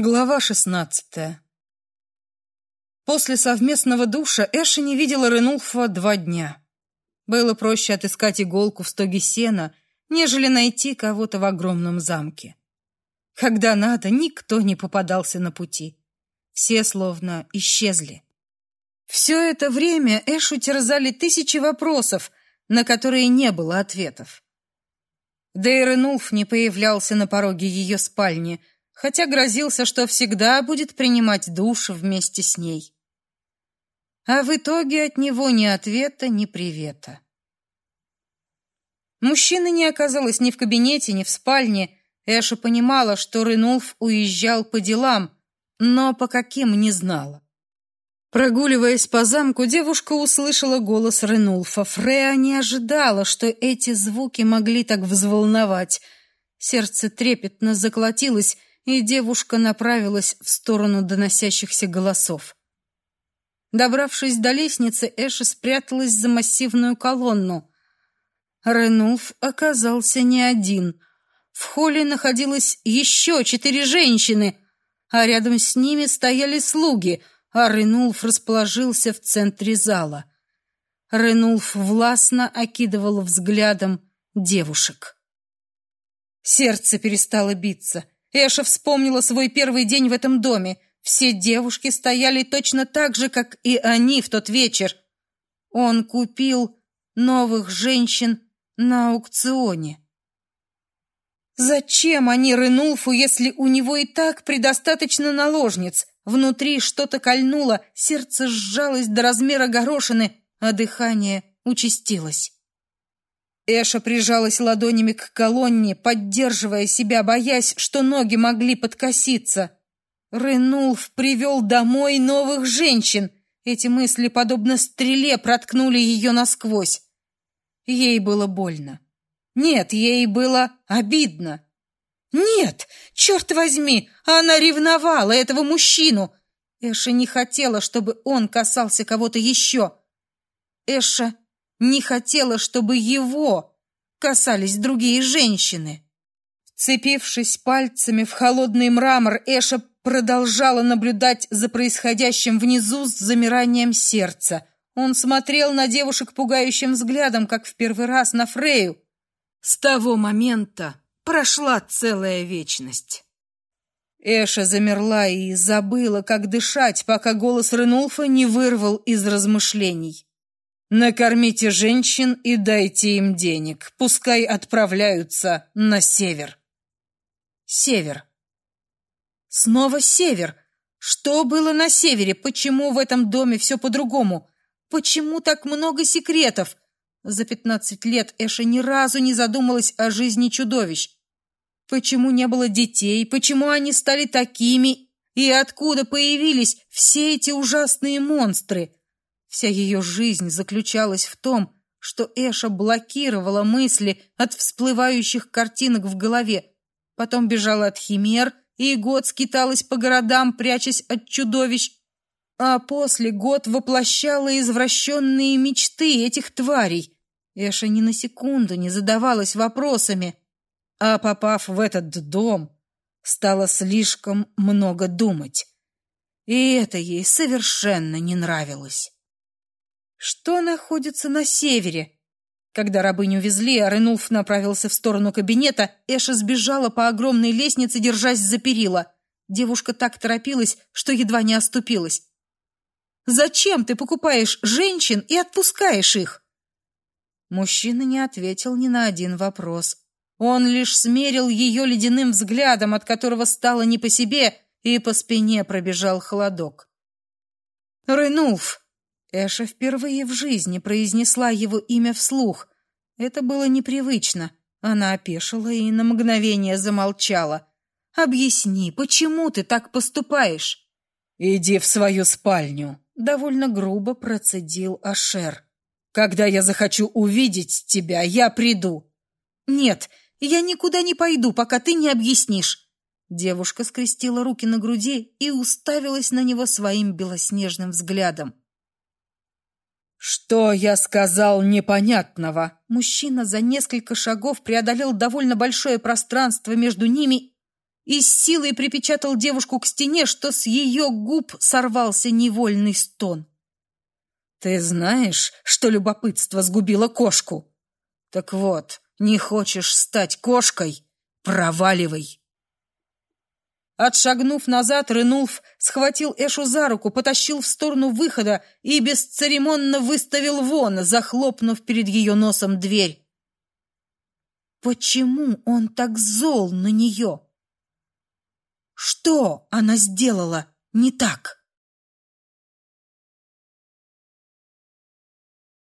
Глава шестнадцатая. После совместного душа Эша не видела Ренулфа два дня. Было проще отыскать иголку в стоге сена, нежели найти кого-то в огромном замке. Когда надо, никто не попадался на пути. Все словно исчезли. Все это время Эшу терзали тысячи вопросов, на которые не было ответов. Да и Ренулф не появлялся на пороге ее спальни — хотя грозился, что всегда будет принимать душ вместе с ней. А в итоге от него ни ответа, ни привета. Мужчины не оказалось ни в кабинете, ни в спальне. Эша понимала, что Ренулф уезжал по делам, но по каким не знала. Прогуливаясь по замку, девушка услышала голос Ренулфа. Фрея не ожидала, что эти звуки могли так взволновать. Сердце трепетно заколотилось, и девушка направилась в сторону доносящихся голосов. Добравшись до лестницы, Эша спряталась за массивную колонну. Ренулф оказался не один. В холле находилось еще четыре женщины, а рядом с ними стояли слуги, а Ренулф расположился в центре зала. Ренулф властно окидывал взглядом девушек. Сердце перестало биться — Эша вспомнила свой первый день в этом доме. Все девушки стояли точно так же, как и они в тот вечер. Он купил новых женщин на аукционе. Зачем они Ренулфу, если у него и так предостаточно наложниц? Внутри что-то кольнуло, сердце сжалось до размера горошины, а дыхание участилось. Эша прижалась ладонями к колонне, поддерживая себя, боясь, что ноги могли подкоситься. Ренулф привел домой новых женщин. Эти мысли, подобно стреле, проткнули ее насквозь. Ей было больно. Нет, ей было обидно. Нет, черт возьми, она ревновала этого мужчину. Эша не хотела, чтобы он касался кого-то еще. Эша не хотела, чтобы его касались другие женщины. Вцепившись пальцами в холодный мрамор, Эша продолжала наблюдать за происходящим внизу с замиранием сердца. Он смотрел на девушек пугающим взглядом, как в первый раз на Фрею. С того момента прошла целая вечность. Эша замерла и забыла, как дышать, пока голос Ренулфа не вырвал из размышлений. Накормите женщин и дайте им денег. Пускай отправляются на север. Север. Снова север. Что было на севере? Почему в этом доме все по-другому? Почему так много секретов? За пятнадцать лет Эша ни разу не задумалась о жизни чудовищ. Почему не было детей? Почему они стали такими? И откуда появились все эти ужасные монстры? Вся ее жизнь заключалась в том, что Эша блокировала мысли от всплывающих картинок в голове, потом бежала от химер и год скиталась по городам, прячась от чудовищ, а после год воплощала извращенные мечты этих тварей. Эша ни на секунду не задавалась вопросами, а попав в этот дом, стала слишком много думать. И это ей совершенно не нравилось. Что находится на севере? Когда рабыню везли, Ренулф направился в сторону кабинета, Эша сбежала по огромной лестнице, держась за перила. Девушка так торопилась, что едва не оступилась. «Зачем ты покупаешь женщин и отпускаешь их?» Мужчина не ответил ни на один вопрос. Он лишь смерил ее ледяным взглядом, от которого стало не по себе, и по спине пробежал холодок. «Ренулф!» Эша впервые в жизни произнесла его имя вслух. Это было непривычно. Она опешила и на мгновение замолчала. «Объясни, почему ты так поступаешь?» «Иди в свою спальню», — довольно грубо процедил Ашер. «Когда я захочу увидеть тебя, я приду». «Нет, я никуда не пойду, пока ты не объяснишь». Девушка скрестила руки на груди и уставилась на него своим белоснежным взглядом. «Что я сказал непонятного?» Мужчина за несколько шагов преодолел довольно большое пространство между ними и с силой припечатал девушку к стене, что с ее губ сорвался невольный стон. Ты знаешь, что любопытство сгубило кошку? Так вот, не хочешь стать кошкой? Проваливай. Отшагнув назад, Ренулф схватил Эшу за руку, потащил в сторону выхода и бесцеремонно выставил вон, захлопнув перед ее носом дверь. Почему он так зол на нее? Что она сделала не так?